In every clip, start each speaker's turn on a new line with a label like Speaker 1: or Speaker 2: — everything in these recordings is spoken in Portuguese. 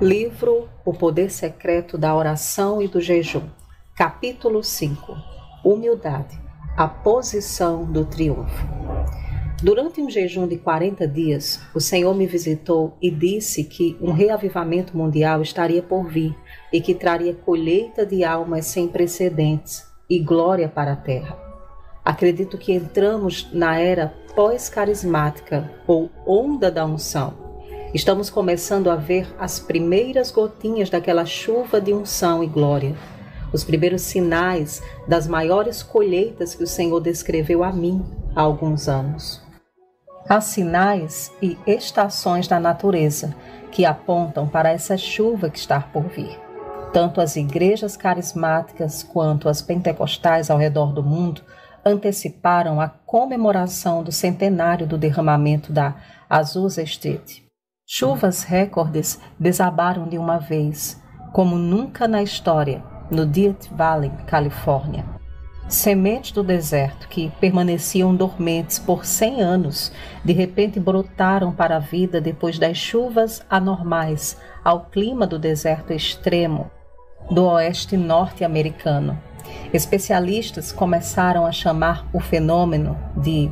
Speaker 1: Livro O Poder Secreto da Oração e do Jejum, Capítulo 5 Humildade A Posição do Triunfo. Durante um jejum de 40 dias, o Senhor me visitou e disse que um reavivamento mundial estaria por vir e que traria colheita de almas sem precedentes e glória para a terra. Acredito que entramos na era pós-carismática ou onda da unção Estamos começando a ver as primeiras gotinhas daquela chuva de unção e glória, os primeiros sinais das maiores colheitas que o Senhor descreveu a mim há alguns anos. Há sinais e estações da natureza que apontam para essa chuva que está por vir. Tanto as igrejas carismáticas quanto as pentecostais ao redor do mundo anteciparam a comemoração do centenário do derramamento da Azusa Street. Chuvas recordes desabaram de uma vez, como nunca na história, no Death Valley, Califórnia. Sementes do deserto que permaneciam dormentes por cem anos, de repente brotaram para a vida depois das chuvas anormais ao clima do deserto extremo do oeste norte-americano. Especialistas começaram a chamar o fenômeno de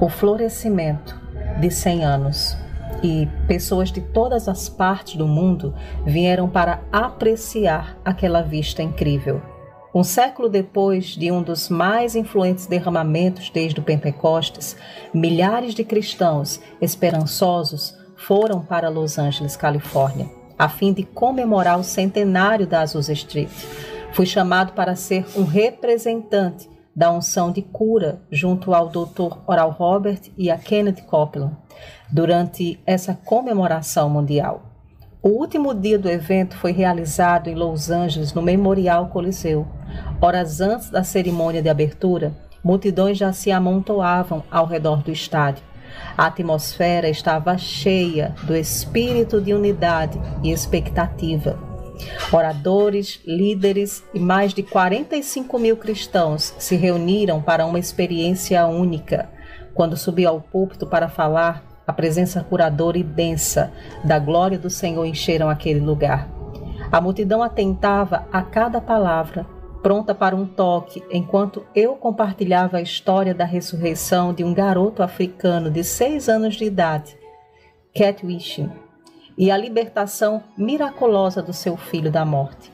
Speaker 1: o florescimento de 100 anos e pessoas de todas as partes do mundo vieram para apreciar aquela vista incrível. Um século depois de um dos mais influentes derramamentos desde o Pentecostes, milhares de cristãos esperançosos foram para Los Angeles, Califórnia, a fim de comemorar o centenário da Azusa Street. Fui chamado para ser um representante da unção de cura junto ao Dr. Oral Robert e a Kenneth Copeland durante essa comemoração mundial. O último dia do evento foi realizado em Los Angeles, no Memorial Coliseu. Horas antes da cerimônia de abertura, multidões já se amontoavam ao redor do estádio. A atmosfera estava cheia do espírito de unidade e expectativa. Oradores, líderes e mais de 45 mil cristãos se reuniram para uma experiência única. Quando subi ao púlpito para falar, a presença curadora e densa da glória do Senhor encheram aquele lugar. A multidão atentava a cada palavra, pronta para um toque, enquanto eu compartilhava a história da ressurreição de um garoto africano de seis anos de idade, Cat Wishing, e a libertação miraculosa do seu filho da morte.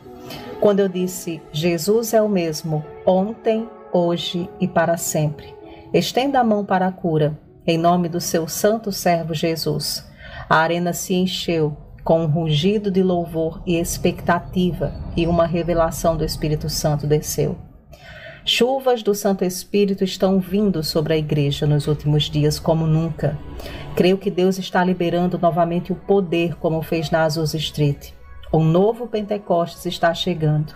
Speaker 1: Quando eu disse: Jesus é o mesmo, ontem, hoje e para sempre. Estenda a mão para a cura, em nome do seu santo servo Jesus. A arena se encheu com um rugido de louvor e expectativa, e uma revelação do Espírito Santo desceu. Chuvas do Santo Espírito estão vindo sobre a igreja nos últimos dias como nunca. Creio que Deus está liberando novamente o poder, como fez na Azusa Street. Um novo Pentecostes está chegando.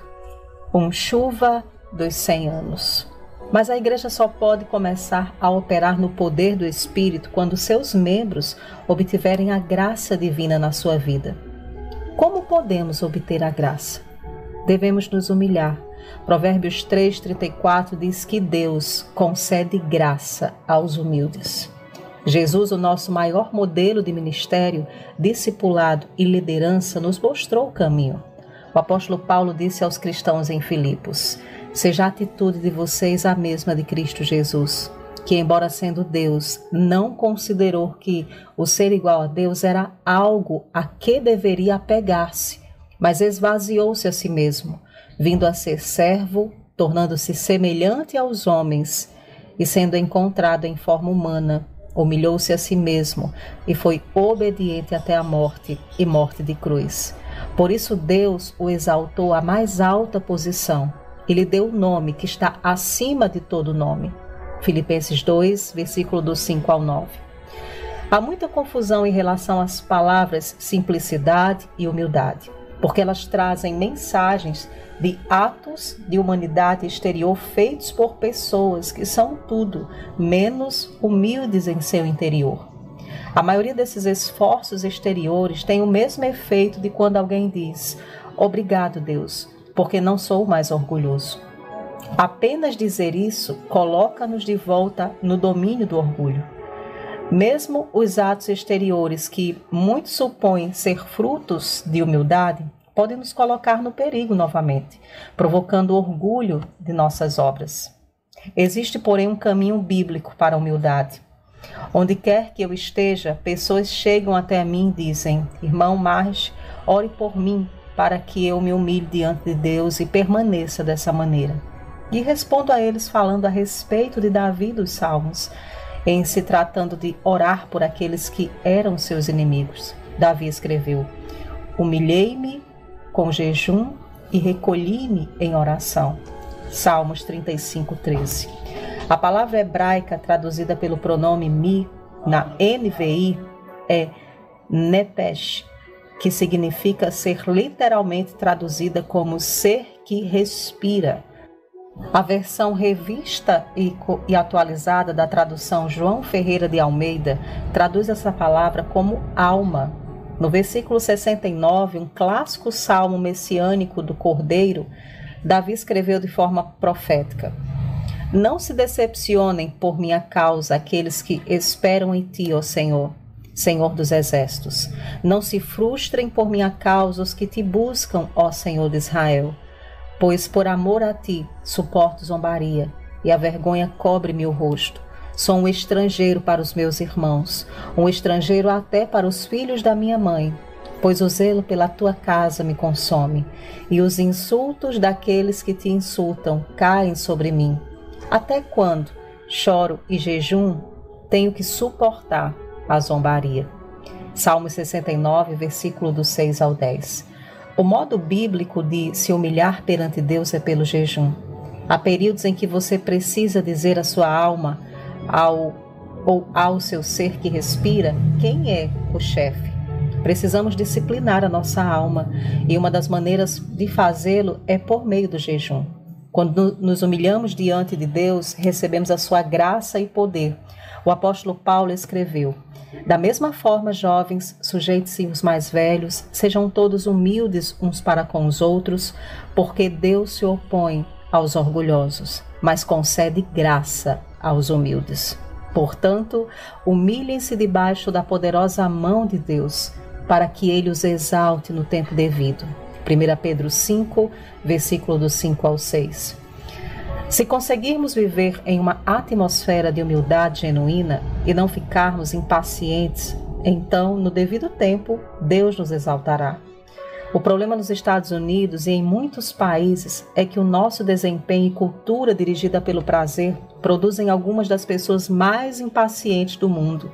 Speaker 1: Um chuva dos 100 anos. Mas a igreja só pode começar a operar no poder do Espírito quando seus membros obtiverem a graça divina na sua vida. Como podemos obter a graça? Devemos nos humilhar Provérbios 3:34 diz que Deus concede graça aos humildes. Jesus, o nosso maior modelo de ministério, discipulado e liderança, nos mostrou o caminho. O apóstolo Paulo disse aos cristãos em Filipos: Seja a atitude de vocês a mesma de Cristo Jesus, que, embora sendo Deus, não considerou que o ser igual a Deus era algo a que deveria apegar-se, mas esvaziou-se a si mesmo vindo a ser servo, tornando-se semelhante aos homens e sendo encontrado em forma humana, humilhou-se a si mesmo e foi obediente até a morte e morte de cruz. Por isso Deus o exaltou à mais alta posição e lhe deu o nome que está acima de todo nome. Filipenses 2, versículo do 5 ao 9. Há muita confusão em relação às palavras simplicidade e humildade porque elas trazem mensagens de atos de humanidade exterior feitos por pessoas que são tudo menos humildes em seu interior. A maioria desses esforços exteriores tem o mesmo efeito de quando alguém diz: Obrigado, Deus, porque não sou mais orgulhoso. Apenas dizer isso coloca-nos de volta no domínio do orgulho. Mesmo os atos exteriores que muitos supõem ser frutos de humildade podem nos colocar no perigo novamente, provocando orgulho de nossas obras. Existe, porém, um caminho bíblico para a humildade. Onde quer que eu esteja, pessoas chegam até mim e dizem: Irmão Marge, ore por mim para que eu me humilhe diante de Deus e permaneça dessa maneira. E respondo a eles falando a respeito de Davi dos Salmos, em se tratando de orar por aqueles que eram seus inimigos. Davi escreveu: Humilhei-me com jejum e recolhi-me em oração. Salmos 35, 13. A palavra hebraica traduzida pelo pronome mi na NVI é nepesh, que significa ser literalmente traduzida como ser que respira. A versão revista e, e, atualizada da tradução João Ferreira de Almeida traduz essa palavra como alma. No versículo 69, um clássico salmo messiânico do Cordeiro, Davi escreveu de forma profética: não se decepcionem por minha causa aqueles que esperam em ti, ó Senhor, Senhor dos exércitos. Não se frustrem por minha causa os que te buscam, ó Senhor de Israel. Pois por amor a ti suporto zombaria, e a vergonha cobre-me o rosto. Sou um estrangeiro para os meus irmãos, um estrangeiro até para os filhos da minha mãe, pois o zelo pela tua casa me consome, e os insultos daqueles que te insultam caem sobre mim. Até quando choro e jejum tenho que suportar a zombaria? Salmo 69, versículo do 6 ao 10. O modo bíblico de se humilhar perante Deus é pelo jejum. Há períodos em que você precisa dizer à sua alma, ao ou ao seu ser que respira, quem é o chefe. Precisamos disciplinar a nossa alma e uma das maneiras de fazê-lo é por meio do jejum. Quando nos humilhamos diante de Deus, recebemos a sua graça e poder. O apóstolo Paulo escreveu: Da mesma forma, jovens, sujeitem-se os mais velhos, sejam todos humildes uns para com os outros, porque Deus se opõe aos orgulhosos, mas concede graça aos humildes. Portanto, humilhem-se debaixo da poderosa mão de Deus, para que ele os exalte no tempo devido. 1 Pedro 5, versículo do 5 ao 6. Se conseguirmos viver em uma atmosfera de humildade genuína e não ficarmos impacientes, então, no devido tempo, Deus nos exaltará. O problema nos Estados Unidos e em muitos países é que o nosso desempenho e cultura dirigida pelo prazer produzem algumas das pessoas mais impacientes do mundo,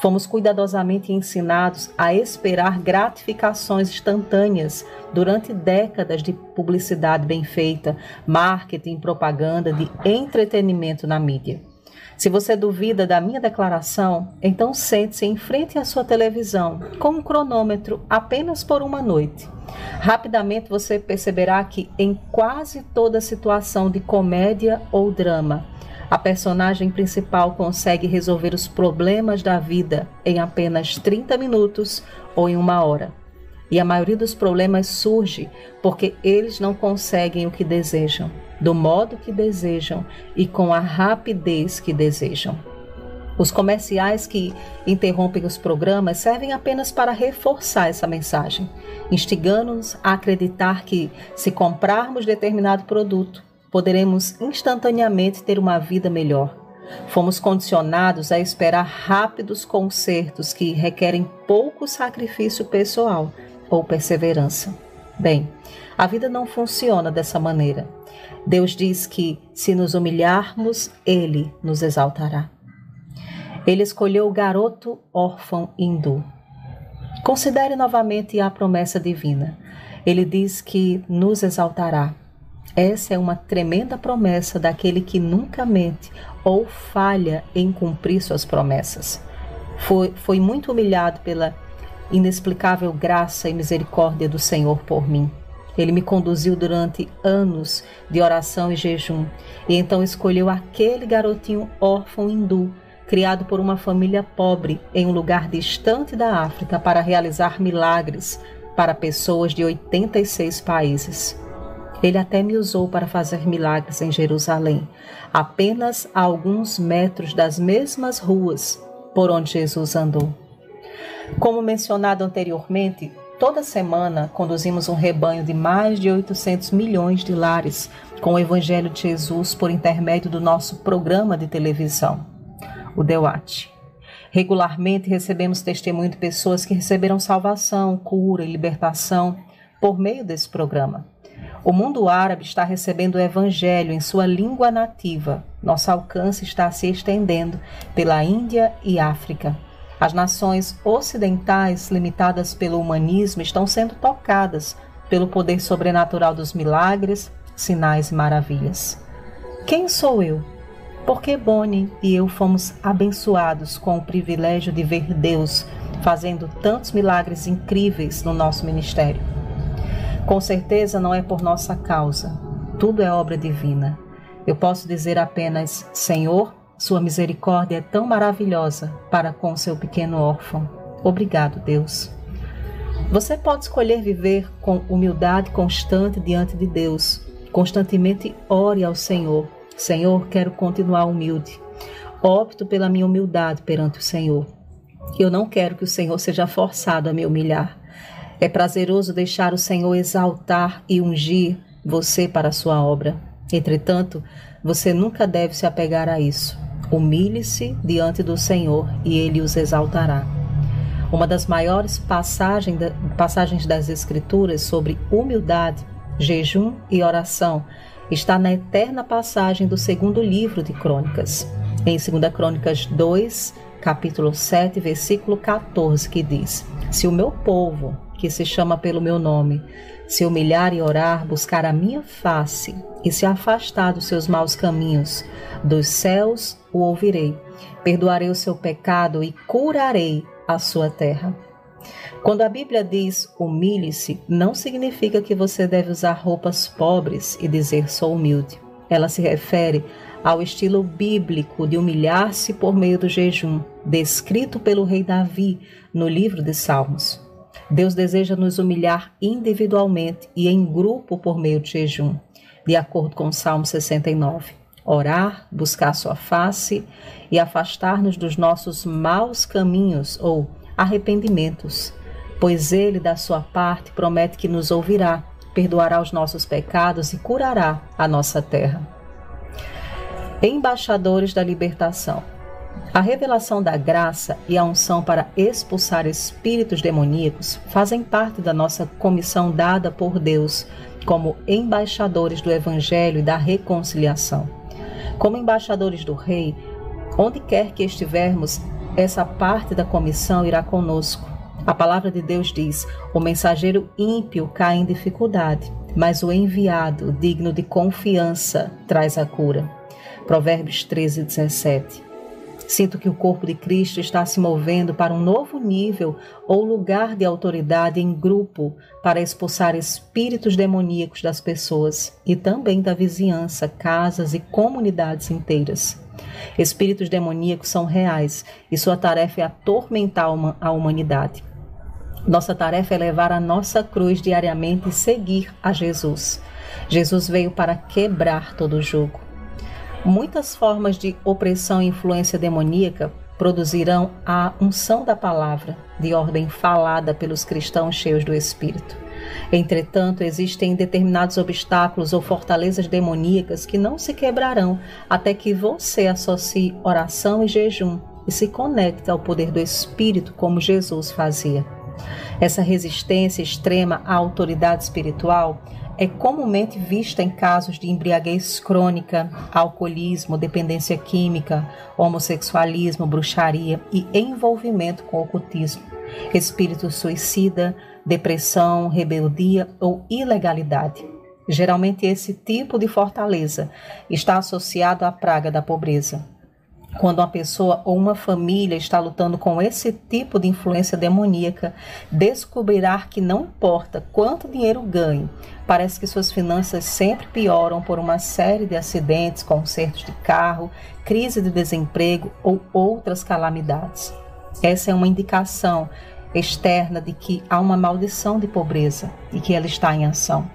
Speaker 1: Fomos cuidadosamente ensinados a esperar gratificações instantâneas durante décadas de publicidade bem feita, marketing, propaganda, de entretenimento na mídia. Se você duvida da minha declaração, então sente-se em frente à sua televisão com um cronômetro apenas por uma noite. Rapidamente você perceberá que em quase toda situação de comédia ou drama, a personagem principal consegue resolver os problemas da vida em apenas 30 minutos ou em uma hora. E a maioria dos problemas surge porque eles não conseguem o que desejam, do modo que desejam e com a rapidez que desejam. Os comerciais que interrompem os programas servem apenas para reforçar essa mensagem, instigando-nos a acreditar que, se comprarmos determinado produto, poderemos instantaneamente ter uma vida melhor. Fomos condicionados a esperar rápidos concertos que requerem pouco sacrifício pessoal ou perseverança. Bem, a vida não funciona dessa maneira. Deus diz que, se nos humilharmos, Ele nos exaltará. Ele escolheu o garoto órfão hindu. Considere novamente a promessa divina. Ele diz que nos exaltará essa é uma tremenda promessa daquele que nunca mente ou falha em cumprir suas promessas. Foi, foi muito humilhado pela inexplicável graça e misericórdia do Senhor por mim. Ele me conduziu durante anos de oração e jejum, e então escolheu aquele garotinho órfão hindu, criado por uma família pobre em um lugar distante da África, para realizar milagres para pessoas de 86 países. Ele até me usou para fazer milagres em Jerusalém, apenas a alguns metros das mesmas ruas por onde Jesus andou. Como mencionado anteriormente, toda semana conduzimos um rebanho de mais de 800 milhões de lares com o Evangelho de Jesus por intermédio do nosso programa de televisão, o Dewat. Regularmente recebemos testemunho de pessoas que receberam salvação, cura e libertação por meio desse programa. O mundo árabe está recebendo o Evangelho em sua língua nativa. Nosso alcance está se estendendo pela Índia e África. As nações ocidentais, limitadas pelo humanismo, estão sendo tocadas pelo poder sobrenatural dos milagres, sinais e maravilhas. Quem sou eu? Porque Bonnie e eu fomos abençoados com o privilégio de ver Deus fazendo tantos milagres incríveis no nosso ministério. Com certeza não é por nossa causa, tudo é obra divina. Eu posso dizer apenas: Senhor, sua misericórdia é tão maravilhosa para com seu pequeno órfão. Obrigado, Deus. Você pode escolher viver com humildade constante diante de Deus. Constantemente ore ao Senhor. Senhor, quero continuar humilde. Opto pela minha humildade perante o Senhor. Eu não quero que o Senhor seja forçado a me humilhar. É prazeroso deixar o Senhor exaltar e ungir você para a sua obra. Entretanto, você nunca deve se apegar a isso. Humilhe-se diante do Senhor e ele os exaltará. Uma das maiores passagens das Escrituras sobre humildade, jejum e oração está na eterna passagem do segundo livro de Crônicas, em 2 Crônicas 2, capítulo 7, versículo 14, que diz: Se o meu povo, que se chama pelo meu nome, se humilhar e orar, buscar a minha face e se afastar dos seus maus caminhos, dos céus o ouvirei, perdoarei o seu pecado e curarei a sua terra. Quando a Bíblia diz humilhe-se, não significa que você deve usar roupas pobres e dizer sou humilde. Ela se refere ao estilo bíblico de humilhar-se por meio do jejum, descrito pelo rei Davi no livro de Salmos. Deus deseja nos humilhar individualmente e em grupo por meio de jejum, de acordo com o Salmo 69. Orar, buscar sua face e afastar-nos dos nossos maus caminhos ou arrependimentos, pois Ele, da sua parte, promete que nos ouvirá, perdoará os nossos pecados e curará a nossa terra. Embaixadores da libertação. A revelação da graça e a unção para expulsar espíritos demoníacos fazem parte da nossa comissão dada por Deus como embaixadores do Evangelho e da reconciliação. Como embaixadores do Rei, onde quer que estivermos, essa parte da comissão irá conosco. A palavra de Deus diz: o mensageiro ímpio cai em dificuldade, mas o enviado, digno de confiança, traz a cura. Provérbios 13, 17. Sinto que o corpo de Cristo está se movendo para um novo nível ou lugar de autoridade em grupo para expulsar espíritos demoníacos das pessoas e também da vizinhança, casas e comunidades inteiras. Espíritos demoníacos são reais e sua tarefa é atormentar a humanidade. Nossa tarefa é levar a nossa cruz diariamente e seguir a Jesus. Jesus veio para quebrar todo o jugo. Muitas formas de opressão e influência demoníaca produzirão a unção da palavra, de ordem falada pelos cristãos cheios do Espírito. Entretanto, existem determinados obstáculos ou fortalezas demoníacas que não se quebrarão até que você associe oração e jejum e se conecte ao poder do Espírito, como Jesus fazia. Essa resistência extrema à autoridade espiritual é comumente vista em casos de embriaguez crônica, alcoolismo, dependência química, homossexualismo, bruxaria e envolvimento com ocultismo, espírito suicida, depressão, rebeldia ou ilegalidade. Geralmente, esse tipo de fortaleza está associado à praga da pobreza. Quando uma pessoa ou uma família está lutando com esse tipo de influência demoníaca, descobrirá que não importa quanto dinheiro ganhe, parece que suas finanças sempre pioram por uma série de acidentes, consertos de carro, crise de desemprego ou outras calamidades. Essa é uma indicação externa de que há uma maldição de pobreza e que ela está em ação.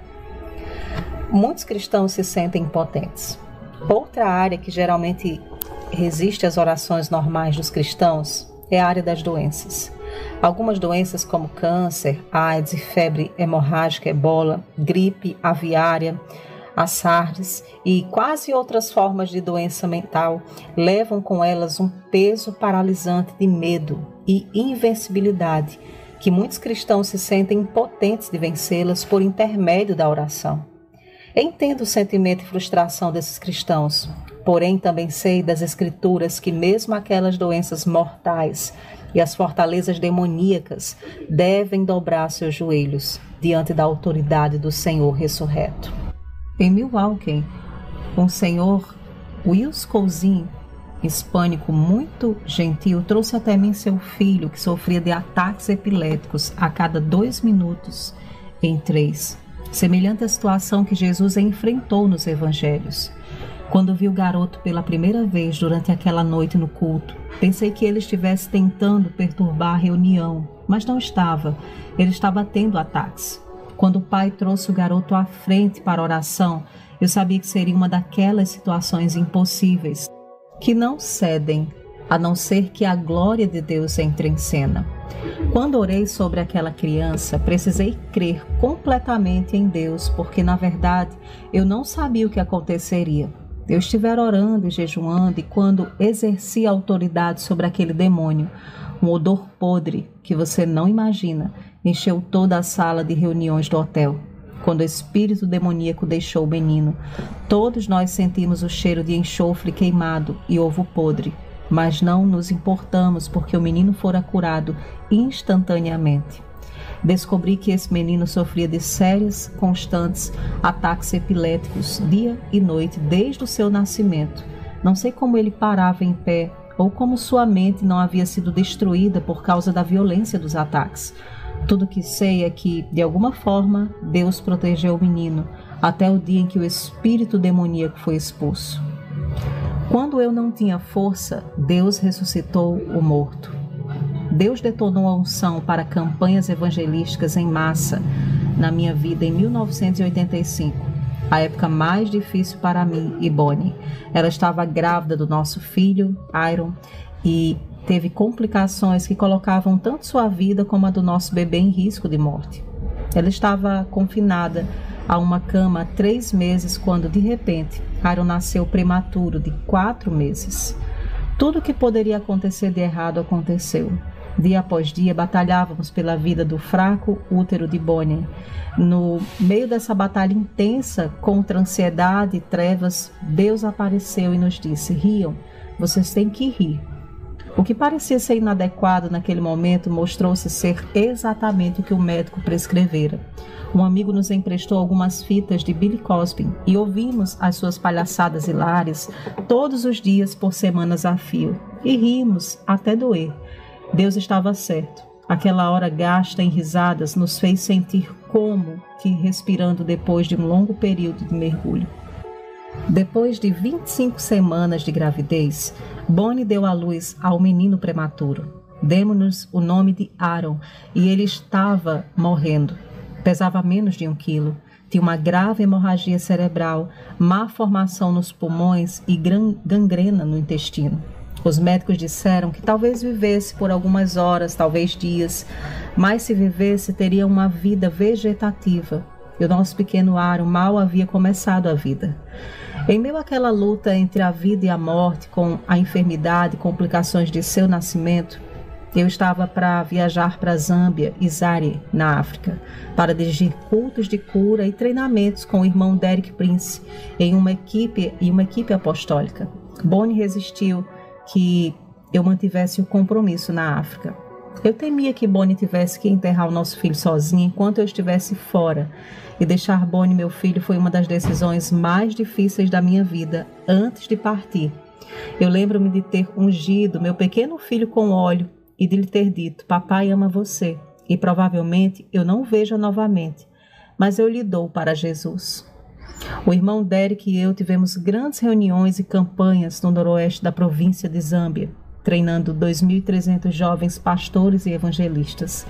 Speaker 1: Muitos cristãos se sentem impotentes. Outra área que geralmente resiste às orações normais dos cristãos é a área das doenças. Algumas doenças como câncer, AIDS, febre hemorrágica, ebola, gripe aviária, a SARS e quase outras formas de doença mental levam com elas um peso paralisante de medo e invencibilidade que muitos cristãos se sentem impotentes de vencê-las por intermédio da oração. Entendo o sentimento e frustração desses cristãos, porém também sei das Escrituras que, mesmo aquelas doenças mortais e as fortalezas demoníacas, devem dobrar seus joelhos diante da autoridade do Senhor ressurreto. Em Milwaukee, um senhor Wills Cousin, hispânico muito gentil, trouxe até mim seu filho que sofria de ataques epiléticos a cada dois minutos em três, semelhante à situação que Jesus enfrentou nos evangelhos. Quando vi o garoto pela primeira vez durante aquela noite no culto, pensei que ele estivesse tentando perturbar a reunião, mas não estava. Ele estava tendo ataques. Quando o pai trouxe o garoto à frente para oração, eu sabia que seria uma daquelas situações impossíveis que não cedem, a não ser que a glória de Deus entre em cena. Quando orei sobre aquela criança, precisei crer completamente em Deus, porque na verdade eu não sabia o que aconteceria. Eu estivera orando e jejuando, e quando exerci autoridade sobre aquele demônio, um odor podre que você não imagina encheu toda a sala de reuniões do hotel. Quando o espírito demoníaco deixou o menino, todos nós sentimos o cheiro de enxofre queimado e ovo podre, mas não nos importamos porque o menino fora curado instantaneamente. Descobri que esse menino sofria de sérios, constantes ataques epiléticos dia e noite desde o seu nascimento. Não sei como ele parava em pé ou como sua mente não havia sido destruída por causa da violência dos ataques. Tudo que sei é que, de alguma forma, Deus protegeu o menino até o dia em que o espírito demoníaco foi expulso. Quando eu não tinha força, Deus ressuscitou o morto. Deus detonou a unção para campanhas evangelísticas em massa na minha vida em 1985, a época mais difícil para mim e Bonnie. Ela estava grávida do nosso filho, Iron, e teve complicações que colocavam tanto sua vida como a do nosso bebê em risco de morte. Ela estava confinada a uma cama há três meses quando, de repente, Aaron nasceu prematuro de quatro meses. Tudo o que poderia acontecer de errado aconteceu. Dia após dia, batalhávamos pela vida do fraco útero de Bonnie. No meio dessa batalha intensa contra ansiedade e trevas, Deus apareceu e nos disse: Riam, vocês têm que rir, o que parecia ser inadequado naquele momento mostrou-se ser exatamente o que o médico prescrevera. Um amigo nos emprestou algumas fitas de Billy Cosby e ouvimos as suas palhaçadas hilárias todos os dias por semanas a fio. E rimos até doer. Deus estava certo. Aquela hora gasta em risadas nos fez sentir como que respirando depois de um longo período de mergulho. Depois de 25 semanas de gravidez, Bonnie deu à luz ao menino prematuro. Demos-nos o nome de Aaron e ele estava morrendo. Pesava menos de um quilo, tinha uma grave hemorragia cerebral, má formação nos pulmões e gangrena no intestino. Os médicos disseram que talvez vivesse por algumas horas, talvez dias, mas se vivesse teria uma vida vegetativa. E o nosso pequeno Aaron mal havia começado a vida. Em meio àquela luta entre a vida e a morte, com a enfermidade e complicações de seu nascimento, eu estava para viajar para Zâmbia e Zaire, na África, para dirigir cultos de cura e treinamentos com o irmão Derek Prince em uma equipe e uma equipe apostólica. Bonnie resistiu que eu mantivesse o compromisso na África. Eu temia que Bonnie tivesse que enterrar o nosso filho sozinha enquanto eu estivesse fora e deixar Bonnie, meu filho, foi uma das decisões mais difíceis da minha vida antes de partir. Eu lembro-me de ter ungido meu pequeno filho com óleo e de lhe ter dito: Papai ama você e provavelmente eu não o veja novamente, mas eu lhe dou para Jesus. O irmão Derek e eu tivemos grandes reuniões e campanhas no noroeste da província de Zâmbia treinando 2.300 jovens pastores e evangelistas.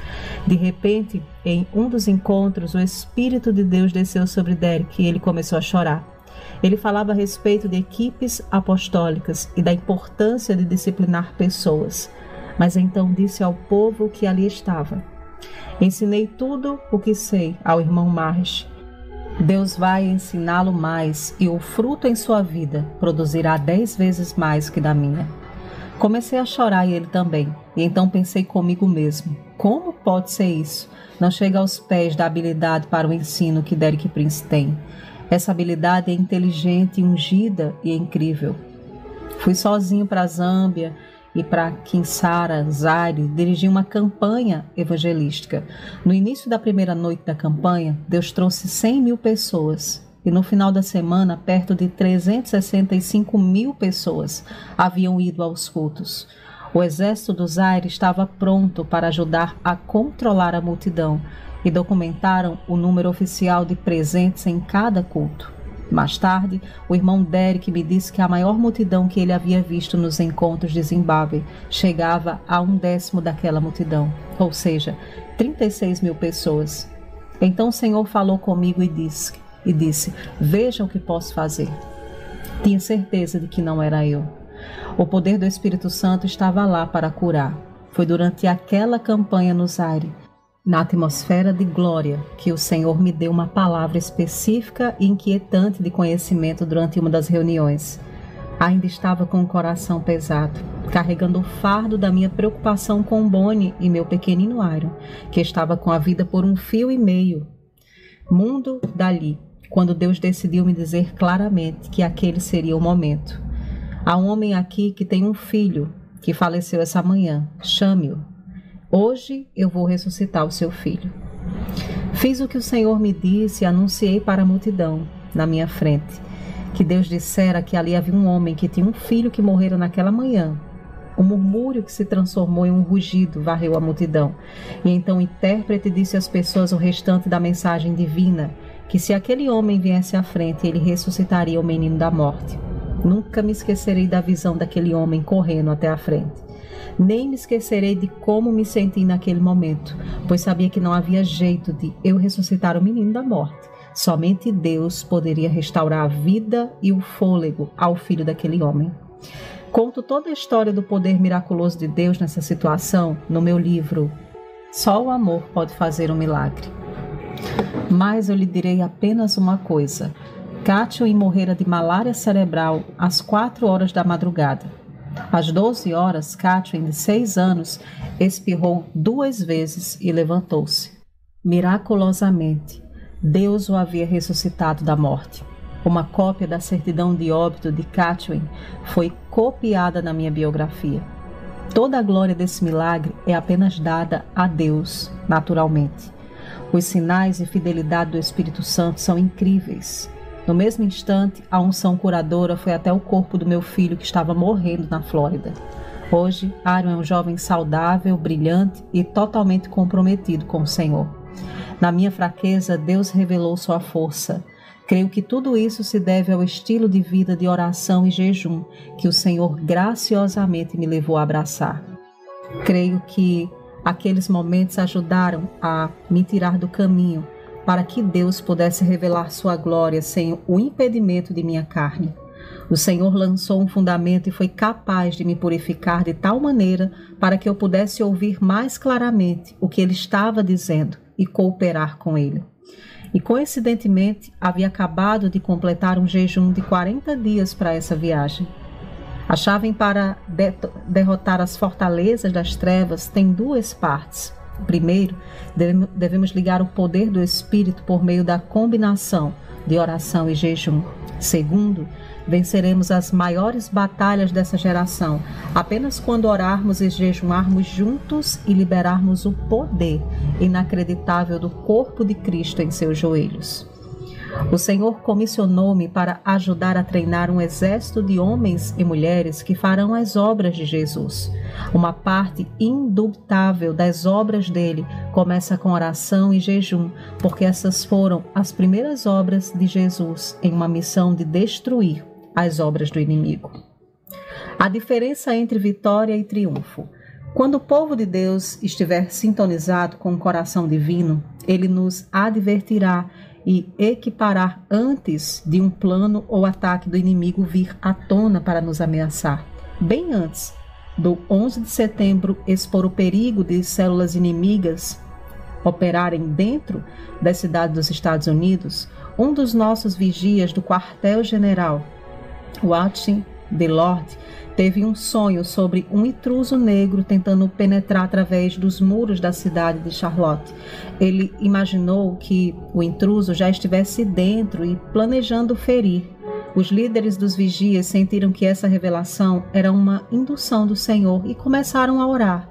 Speaker 1: De repente, em um dos encontros, o Espírito de Deus desceu sobre Derek e ele começou a chorar. Ele falava a respeito de equipes apostólicas e da importância de disciplinar pessoas. Mas então disse ao povo que ali estava: Ensinei tudo o que sei ao irmão Marge. Deus vai ensiná-lo mais e o fruto em sua vida produzirá dez vezes mais que da minha. Comecei a chorar e ele também, e então pensei comigo mesmo: como pode ser isso? Não chega aos pés da habilidade para o ensino que Derek Prince tem. Essa habilidade é inteligente, ungida e incrível. Fui sozinho para a Zâmbia e para Kinsara, Zaire, dirigi uma campanha evangelística. No início da primeira noite da campanha, Deus trouxe 100 mil pessoas e no final da semana, perto de 365 mil pessoas haviam ido aos cultos. O exército do Zaire estava pronto para ajudar a controlar a multidão e documentaram o número oficial de presentes em cada culto. Mais tarde, o irmão Derek me disse que a maior multidão que ele havia visto nos encontros de Zimbábue chegava a um décimo daquela multidão, ou seja, 36 mil pessoas. Então o Senhor falou comigo e disse: e disse: Veja o que posso fazer. Tinha certeza de que não era eu. O poder do Espírito Santo estava lá para curar. Foi durante aquela campanha no Zaire, na atmosfera de glória, que o Senhor me deu uma palavra específica e inquietante de conhecimento durante uma das reuniões. Ainda estava com o coração pesado, carregando o fardo da minha preocupação com Bonnie e meu pequenino Iron, que estava com a vida por um fio e meio. Mundo dali, quando Deus decidiu me dizer claramente que aquele seria o momento. Há um homem aqui que tem um filho que faleceu essa manhã. Chame-o. Hoje eu vou ressuscitar o seu filho. Fiz o que o Senhor me disse e anunciei para a multidão, na minha frente, que Deus dissera que ali havia um homem que tinha um filho que morrera naquela manhã. O murmúrio que se transformou em um rugido varreu a multidão. E então o intérprete disse às pessoas o restante da mensagem divina que se aquele homem viesse à frente, ele ressuscitaria o menino da morte. Nunca me esquecerei da visão daquele homem correndo até a frente. Nem me esquecerei de como me senti naquele momento, pois sabia que não havia jeito de eu ressuscitar o menino da morte. Somente Deus poderia restaurar a vida e o fôlego ao filho daquele homem. Conto toda a história do poder miraculoso de Deus nessa situação no meu livro Só o Amor Pode Fazer um Milagre. Mas eu lhe direi apenas uma coisa. Catherine morrera de malária cerebral às quatro horas da madrugada. Às doze horas, Catherine, de seis anos, espirrou duas vezes e levantou-se. Miraculosamente, Deus o havia ressuscitado da morte. Uma cópia da certidão de óbito de Catherine foi copiada na minha biografia. Toda a glória desse milagre é apenas dada a Deus, naturalmente. Os sinais e fidelidade do Espírito Santo são incríveis. No mesmo instante, a unção curadora foi até o corpo do meu filho que estava morrendo na Flórida. Hoje, Aaron é um jovem saudável, brilhante e totalmente comprometido com o Senhor. Na minha fraqueza, Deus revelou sua força. Creio que tudo isso se deve ao estilo de vida de oração e jejum que o Senhor graciosamente me levou a abraçar. Creio que Aqueles momentos ajudaram a me tirar do caminho para que Deus pudesse revelar sua glória sem o impedimento de minha carne. O Senhor lançou um fundamento e foi capaz de me purificar de tal maneira para que eu pudesse ouvir mais claramente o que ele estava dizendo e cooperar com ele. E coincidentemente, havia acabado de completar um jejum de 40 dias para essa viagem. A chave para de derrotar as fortalezas das trevas tem duas partes. Primeiro, devemos ligar o poder do Espírito por meio da combinação de oração e jejum. Segundo, venceremos as maiores batalhas dessa geração apenas quando orarmos e jejuarmos juntos e liberarmos o poder inacreditável do corpo de Cristo em seus joelhos. O Senhor comissionou-me para ajudar a treinar um exército de homens e mulheres que farão as obras de Jesus. Uma parte indubitável das obras dele começa com oração e jejum, porque essas foram as primeiras obras de Jesus em uma missão de destruir as obras do inimigo. A diferença entre vitória e triunfo. Quando o povo de Deus estiver sintonizado com o coração divino, ele nos advertirá e equiparar antes de um plano ou ataque do inimigo vir à tona para nos ameaçar. Bem antes, do 11 de setembro expor o perigo de células inimigas operarem dentro da cidade dos Estados Unidos, um dos nossos vigias do quartel-general, Watson Lord, teve um sonho sobre um intruso negro tentando penetrar através dos muros da cidade de Charlotte. Ele imaginou que o intruso já estivesse dentro e planejando ferir. Os líderes dos vigias sentiram que essa revelação era uma indução do Senhor e começaram a orar.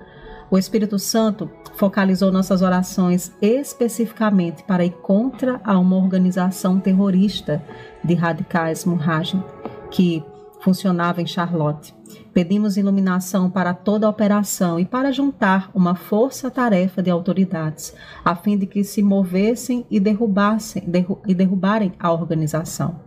Speaker 1: O Espírito Santo focalizou nossas orações especificamente para ir contra a uma organização terrorista de radicais Mujahideen, que funcionava em Charlotte. Pedimos iluminação para toda a operação e para juntar uma força-tarefa de autoridades, a fim de que se movessem e derrubassem derru e derrubarem a organização.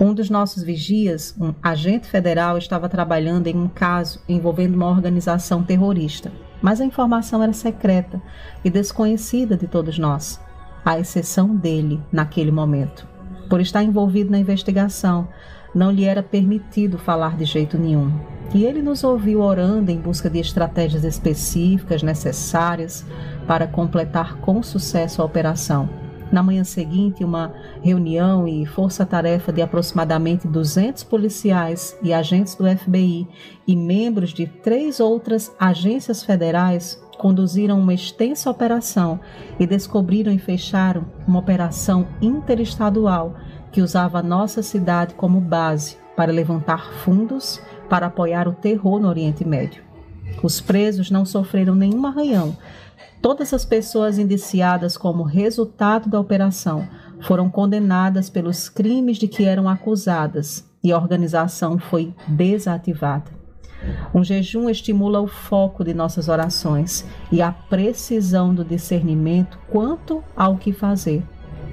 Speaker 1: Um dos nossos vigias, um agente federal, estava trabalhando em um caso envolvendo uma organização terrorista, mas a informação era secreta e desconhecida de todos nós, à exceção dele naquele momento. Por estar envolvido na investigação, não lhe era permitido falar de jeito nenhum. E ele nos ouviu orando em busca de estratégias específicas necessárias para completar com sucesso a operação. Na manhã seguinte, uma reunião e força-tarefa de aproximadamente 200 policiais e agentes do FBI e membros de três outras agências federais conduziram uma extensa operação e descobriram e fecharam uma operação interestadual que usava a nossa cidade como base para levantar fundos para apoiar o terror no Oriente Médio. Os presos não sofreram nenhum arranhão. Todas as pessoas indiciadas como resultado da operação foram condenadas pelos crimes de que eram acusadas e a organização foi desativada. Um jejum estimula o foco de nossas orações e a precisão do discernimento quanto ao que fazer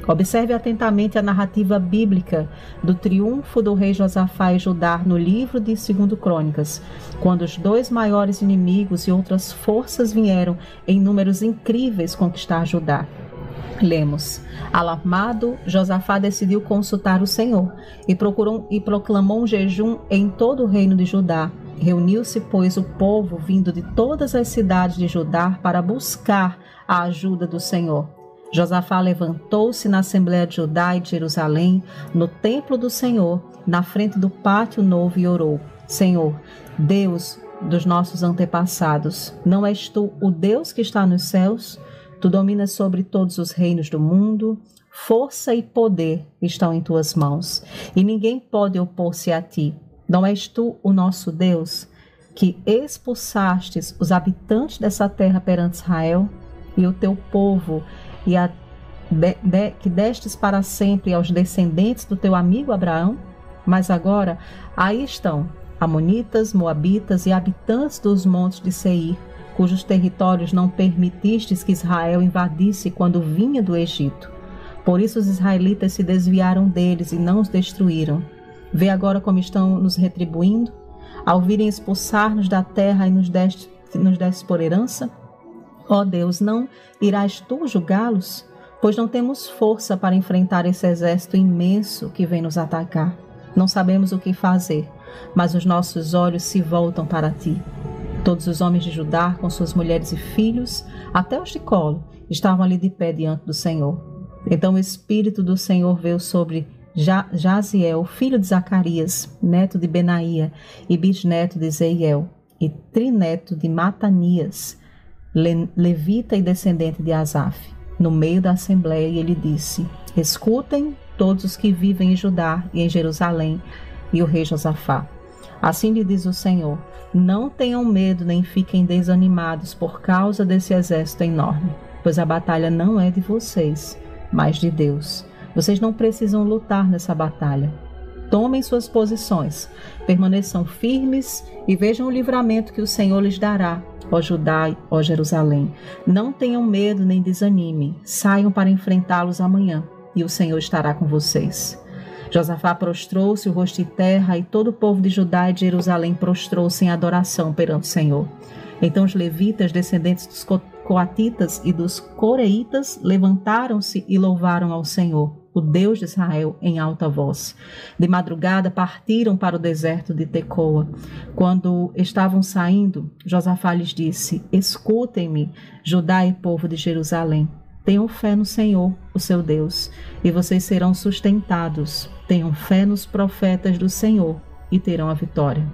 Speaker 1: Observe atentamente a narrativa bíblica do triunfo do rei Josafá e Judá no livro de 2 Crônicas, quando os dois maiores inimigos e outras forças vieram em números incríveis conquistar Judá. Lemos: Alarmado, Josafá decidiu consultar o Senhor e, procurou, e proclamou um jejum em todo o reino de Judá. Reuniu-se, pois, o povo vindo de todas as cidades de Judá para buscar a ajuda do Senhor. Josafá levantou-se na Assembleia de Judá e de Jerusalém, no templo do Senhor, na frente do pátio novo, e orou: Senhor, Deus dos nossos antepassados, não és tu o Deus que está nos céus? Tu dominas sobre todos os reinos do mundo. Força e poder estão em tuas mãos, e ninguém pode opor-se a ti. Não és tu o nosso Deus, que expulsastes os habitantes dessa terra perante Israel, e o teu povo e a de, de, que destes para sempre aos descendentes do teu amigo Abraão? Mas agora aí estão Amonitas, Moabitas e habitantes dos montes de Seir, cujos territórios não permitistes que Israel invadisse quando vinha do Egito. Por isso os israelitas se desviaram deles e não os destruíram. Vê agora como estão nos retribuindo, ao virem expulsar-nos da terra e nos deste, nos deste por herança? Ó oh Deus, não irás tu julgá-los? Pois não temos força para enfrentar esse exército imenso que vem nos atacar. Não sabemos o que fazer, mas os nossos olhos se voltam para ti. Todos os homens de Judá, com suas mulheres e filhos, até os de colo, estavam ali de pé diante do Senhor. Então o Espírito do Senhor veio sobre Jaziel, filho de Zacarias, neto de Benaía e bisneto de Zeiel, e trineto de Matanias, levita e descendente de Asaf, no meio da assembleia, e ele disse: Escutem todos os que vivem em Judá e em Jerusalém, e o rei Josafá. Assim lhe diz o Senhor: Não tenham medo nem fiquem desanimados por causa desse exército enorme, pois a batalha não é de vocês, mas de Deus. Vocês não precisam lutar nessa batalha. Tomem suas posições, permaneçam firmes e vejam o livramento que o Senhor lhes dará ó Judá, ó Jerusalém. Não tenham medo nem desanimem, saiam para enfrentá-los amanhã, e o Senhor estará com vocês. Josafá prostrou-se o rosto em terra, e todo o povo de Judá e de Jerusalém prostrou-se em adoração perante o Senhor. Então os levitas, descendentes dos coatitas e dos coreitas, levantaram-se e louvaram ao Senhor. O Deus de Israel, em alta voz. De madrugada partiram para o deserto de Tecoa. Quando estavam saindo, Josafá lhes disse: Escutem-me, Judá e povo de Jerusalém. Tenham fé no Senhor, o seu Deus, e vocês serão sustentados. Tenham fé nos profetas do Senhor e terão a vitória.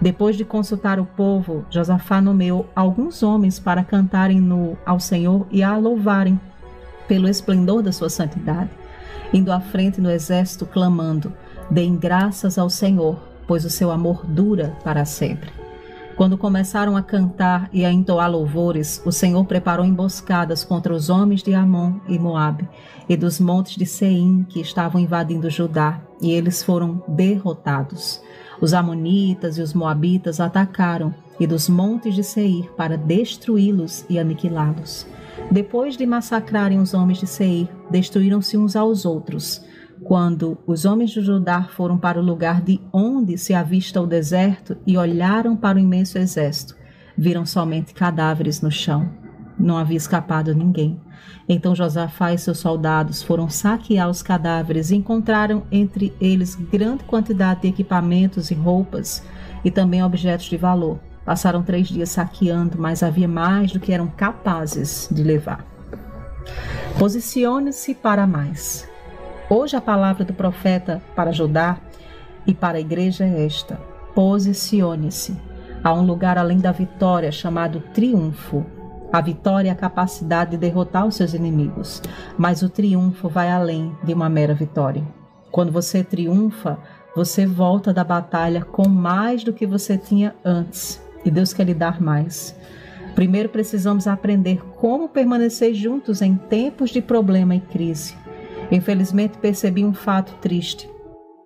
Speaker 1: Depois de consultar o povo, Josafá nomeou alguns homens para cantarem no, ao Senhor e a louvarem pelo esplendor da sua santidade, indo à frente no exército clamando: Deem graças ao Senhor, pois o seu amor dura para sempre. Quando começaram a cantar e a entoar louvores, o Senhor preparou emboscadas contra os homens de Amon e Moabe e dos montes de Seim que estavam invadindo Judá, e eles foram derrotados. Os amonitas e os moabitas atacaram e dos montes de Seir para destruí-los e aniquilá-los. Depois de massacrarem os homens de Seir, destruíram-se uns aos outros. Quando os homens de Judá foram para o lugar de onde se avista o deserto e olharam para o imenso exército, viram somente cadáveres no chão. Não havia escapado ninguém. Então Josafá e seus soldados foram saquear os cadáveres e encontraram entre eles grande quantidade de equipamentos e roupas e também objetos de valor. Passaram três dias saqueando, mas havia mais do que eram capazes de levar. Posicione-se para mais. Hoje a palavra do profeta para Judá e para a igreja é esta: posicione-se. Há um lugar além da vitória chamado triunfo. A vitória é a capacidade de derrotar os seus inimigos, mas o triunfo vai além de uma mera vitória. Quando você triunfa, você volta da batalha com mais do que você tinha antes e Deus quer lhe dar mais. Primeiro precisamos aprender como permanecer juntos em tempos de problema e crise. Infelizmente percebi um fato triste.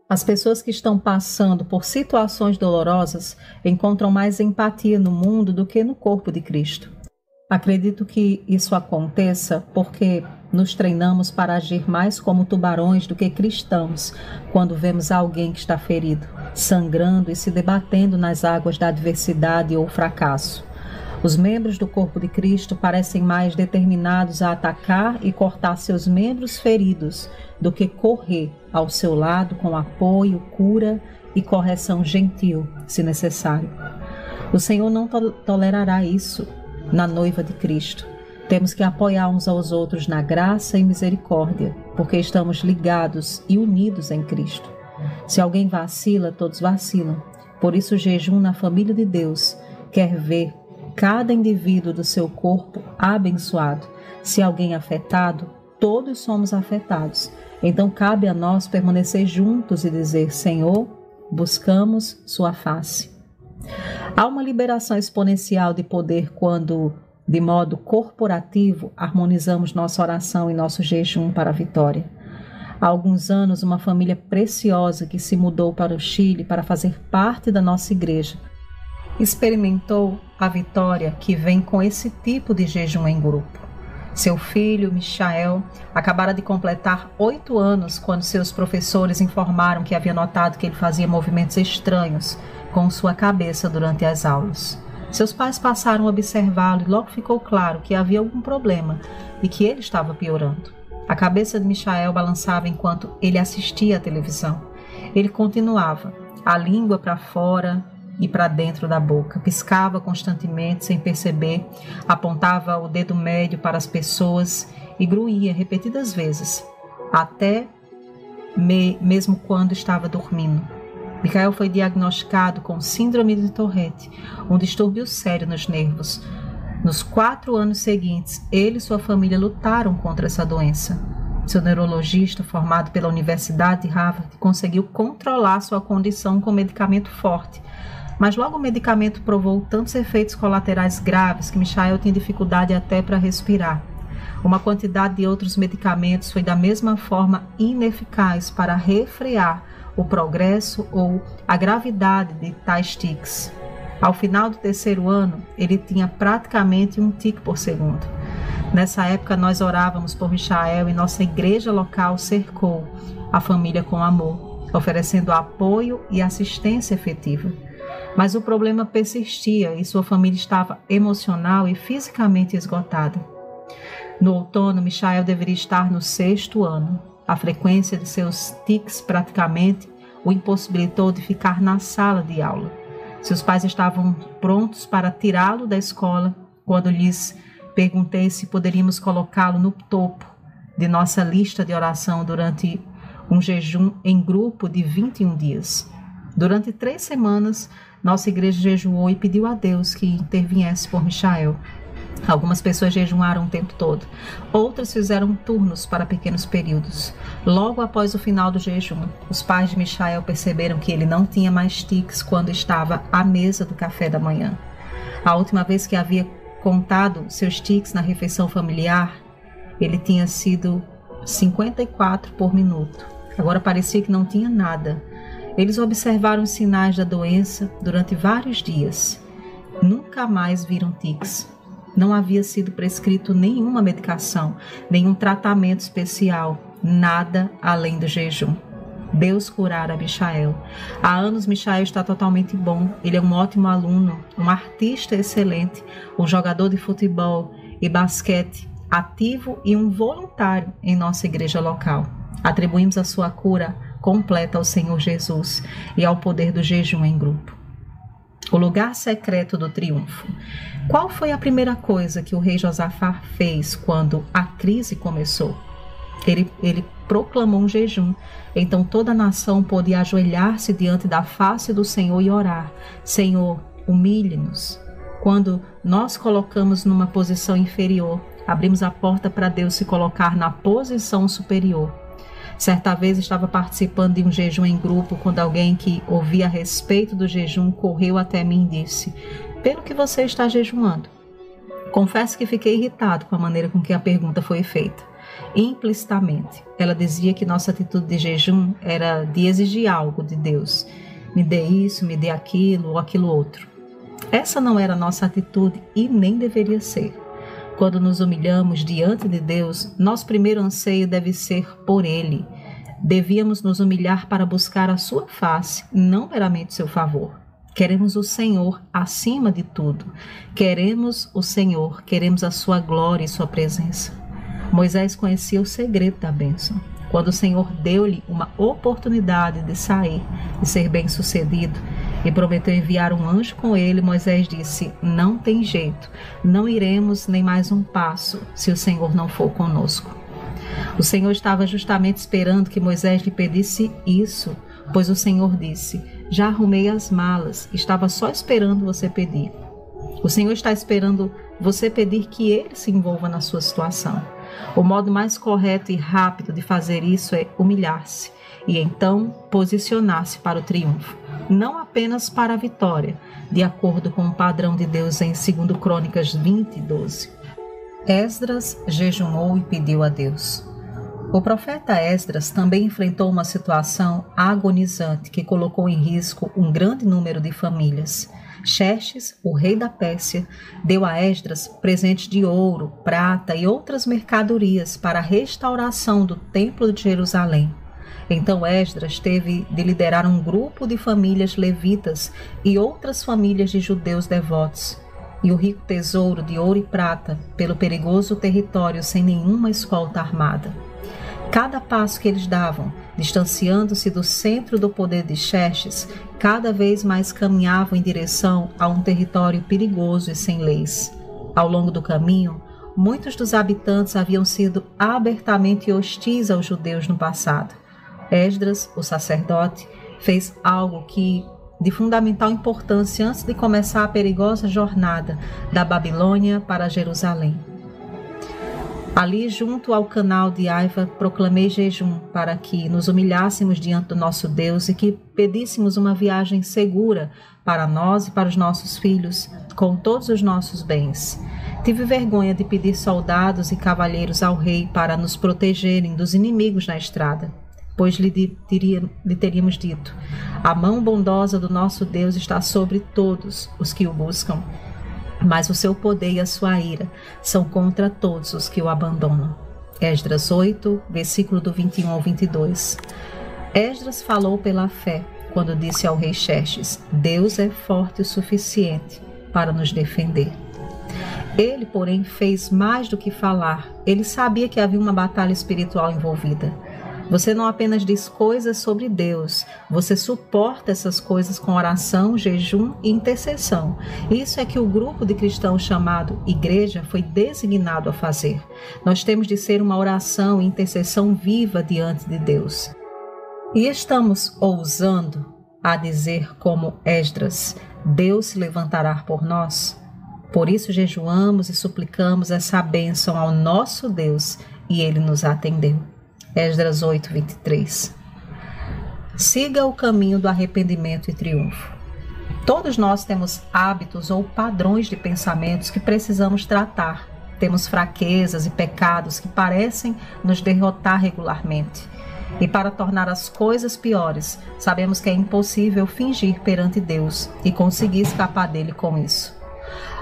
Speaker 1: As pessoas que estão passando por situações dolorosas encontram mais empatia no mundo do que no corpo de Cristo. Acredito que isso aconteça porque nos treinamos para agir mais como tubarões do que cristãos quando vemos alguém que está ferido sangrando e se debatendo nas águas da adversidade ou fracasso. Os membros do corpo de Cristo parecem mais determinados a atacar e cortar seus membros feridos do que correr ao seu lado com apoio, cura e correção gentil, se necessário. O Senhor não to tolerará isso na noiva de Cristo. Temos que apoiar uns aos outros na graça e misericórdia, porque estamos ligados e unidos em Cristo. Se alguém vacila, todos vacilam. Por isso, o jejum na família de Deus quer ver cada indivíduo do seu corpo abençoado. Se alguém afetado, todos somos afetados. Então, cabe a nós permanecer juntos e dizer: Senhor, buscamos Sua face. Há uma liberação exponencial de poder quando, de modo corporativo, harmonizamos nossa oração e nosso jejum para a vitória. Há alguns anos, uma família preciosa que se mudou para o Chile para fazer parte da nossa igreja experimentou a vitória que vem com esse tipo de jejum em grupo. Seu filho, Michael, acabara de completar oito anos quando seus professores informaram que havia notado que ele fazia movimentos estranhos com sua cabeça durante as aulas. Seus pais passaram a observá-lo e logo ficou claro que havia algum problema e que ele estava piorando. A cabeça de Michael balançava enquanto ele assistia à televisão. Ele continuava, a língua para fora e para dentro da boca, piscava constantemente sem perceber, apontava o dedo médio para as pessoas e grunhia repetidas vezes, até me, mesmo quando estava dormindo. Michael foi diagnosticado com síndrome de Tourette, um distúrbio sério nos nervos, nos quatro anos seguintes, ele e sua família lutaram contra essa doença. Seu neurologista, formado pela Universidade de Harvard, conseguiu controlar sua condição com medicamento forte, mas logo o medicamento provou tantos efeitos colaterais graves que Michael tinha dificuldade até para respirar. Uma quantidade de outros medicamentos foi da mesma forma ineficaz para refrear o progresso ou a gravidade de tais tics. Ao final do terceiro ano, ele tinha praticamente um tique por segundo. Nessa época, nós orávamos por Michael e nossa igreja local cercou a família com amor, oferecendo apoio e assistência efetiva. Mas o problema persistia e sua família estava emocional e fisicamente esgotada. No outono, Michael deveria estar no sexto ano. a frequência de seus tics praticamente o impossibilitou de ficar na sala de aula. Seus pais estavam prontos para tirá-lo da escola quando lhes perguntei se poderíamos colocá-lo no topo de nossa lista de oração durante um jejum em grupo de 21 dias. Durante três semanas, nossa igreja jejuou e pediu a Deus que interviesse por Michael. Algumas pessoas jejuaram o tempo todo, outras fizeram turnos para pequenos períodos. Logo após o final do jejum, os pais de Michael perceberam que ele não tinha mais tiques quando estava à mesa do café da manhã. A última vez que havia contado seus tiques na refeição familiar, ele tinha sido 54 por minuto. Agora parecia que não tinha nada. Eles observaram os sinais da doença durante vários dias. Nunca mais viram tics. Não havia sido prescrito nenhuma medicação, nenhum tratamento especial, nada além do jejum. Deus curara Michael. Há anos Michael está totalmente bom. Ele é um ótimo aluno, um artista excelente, um jogador de futebol e basquete ativo e um voluntário em nossa igreja local. Atribuímos a sua cura completa ao Senhor Jesus e ao poder do jejum em grupo. O lugar secreto do triunfo. Qual foi a primeira coisa que o rei Josafá fez quando a crise começou? Ele, ele proclamou um jejum. Então toda a nação pôde ajoelhar-se diante da face do Senhor e orar: Senhor, humilhe-nos. Quando nós colocamos numa posição inferior, abrimos a porta para Deus se colocar na posição superior. Certa vez estava participando de um jejum em grupo quando alguém que ouvia a respeito do jejum correu até mim e disse: Pelo que você está jejuando? Confesso que fiquei irritado com a maneira com que a pergunta foi feita. Implicitamente, ela dizia que nossa atitude de jejum era de exigir algo de Deus. Me dê isso, me dê aquilo ou aquilo outro. Essa não era nossa atitude e nem deveria ser. Quando nos humilhamos diante de Deus, nosso primeiro anseio deve ser por Ele. Devíamos nos humilhar para buscar a Sua face, não meramente seu favor. Queremos o Senhor acima de tudo. Queremos o Senhor, queremos a Sua glória e Sua presença. Moisés conhecia o segredo da bênção. Quando o Senhor deu-lhe uma oportunidade de sair e ser bem-sucedido, e prometeu enviar um anjo com ele, Moisés disse: Não tem jeito, não iremos nem mais um passo se o Senhor não for conosco. O Senhor estava justamente esperando que Moisés lhe pedisse isso, pois o Senhor disse: Já arrumei as malas, estava só esperando você pedir. O Senhor está esperando você pedir que ele se envolva na sua situação. O modo mais correto e rápido de fazer isso é humilhar-se e então posicionar-se para o triunfo não apenas para a vitória, de acordo com o padrão de Deus em 2 Crônicas 20, 12. Esdras jejuou e pediu a Deus. O profeta Esdras também enfrentou uma situação agonizante que colocou em risco um grande número de famílias. Xerxes, o rei da Pérsia, deu a Esdras presentes de ouro, prata e outras mercadorias para a restauração do Templo de Jerusalém. Então Esdras teve de liderar um grupo de famílias levitas e outras famílias de judeus devotos, e o rico tesouro de ouro e prata pelo perigoso território sem nenhuma escolta armada. Cada passo que eles davam, distanciando-se do centro do poder de Xerxes, cada vez mais caminhavam em direção a um território perigoso e sem leis. Ao longo do caminho, muitos dos habitantes haviam sido abertamente hostis aos judeus no passado. Esdras, o sacerdote, fez algo que de fundamental importância antes de começar a perigosa jornada da Babilônia para Jerusalém. Ali, junto ao canal de Aiva, proclamei jejum para que nos humilhássemos diante do nosso Deus e que pedíssemos uma viagem segura para nós e para os nossos filhos, com todos os nossos bens. Tive vergonha de pedir soldados e cavalheiros ao rei para nos protegerem dos inimigos na estrada pois lhe, diria, lhe teríamos dito: A mão bondosa do nosso Deus está sobre todos os que o buscam, mas o seu poder e a sua ira são contra todos os que o abandonam. Esdras 8, versículo do 21 ao 22. Esdras falou pela fé quando disse ao rei Xerxes: Deus é forte o suficiente para nos defender. Ele, porém, fez mais do que falar. Ele sabia que havia uma batalha espiritual envolvida. Você não apenas diz coisas sobre Deus, você suporta essas coisas com oração, jejum e intercessão. Isso é que o grupo de cristãos chamado Igreja foi designado a fazer. Nós temos de ser uma oração e intercessão viva diante de Deus. E estamos ousando a dizer como Esdras: Deus se levantará por nós? Por isso jejuamos e suplicamos essa bênção ao nosso Deus e ele nos atendeu. Esdras 8, 23. Siga o caminho do arrependimento e triunfo. Todos nós temos hábitos ou padrões de pensamentos que precisamos tratar. Temos fraquezas e pecados que parecem nos derrotar regularmente. E para tornar as coisas piores, sabemos que é impossível fingir perante Deus e conseguir escapar dele com isso.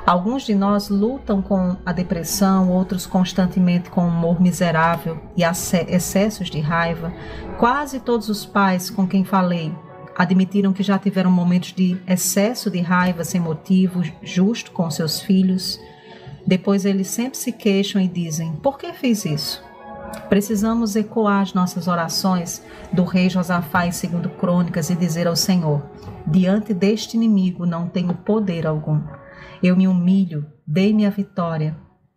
Speaker 1: Alguns de nós lutam com a depressão, outros constantemente com humor miserável e excessos de raiva. Quase todos os pais com quem falei admitiram que já tiveram momentos de excesso de raiva sem motivo justo com seus filhos. Depois eles sempre se queixam e dizem: Por que fiz isso? Precisamos ecoar as nossas orações do rei Josafá em 2 Crônicas e dizer ao Senhor: Diante deste inimigo não tenho poder algum. Eu me humilho, dei-me a vitória.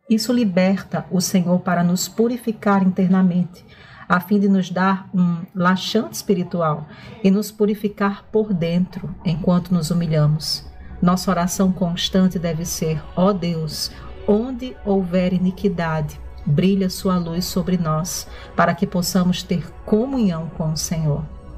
Speaker 1: Isso liberta o Senhor para nos purificar internamente, a fim de nos dar um laxante espiritual e nos purificar por dentro enquanto nos humilhamos. Nossa oração constante deve ser: ó oh Deus, onde houver iniquidade, brilha sua luz sobre nós, para que possamos ter comunhão com o Senhor.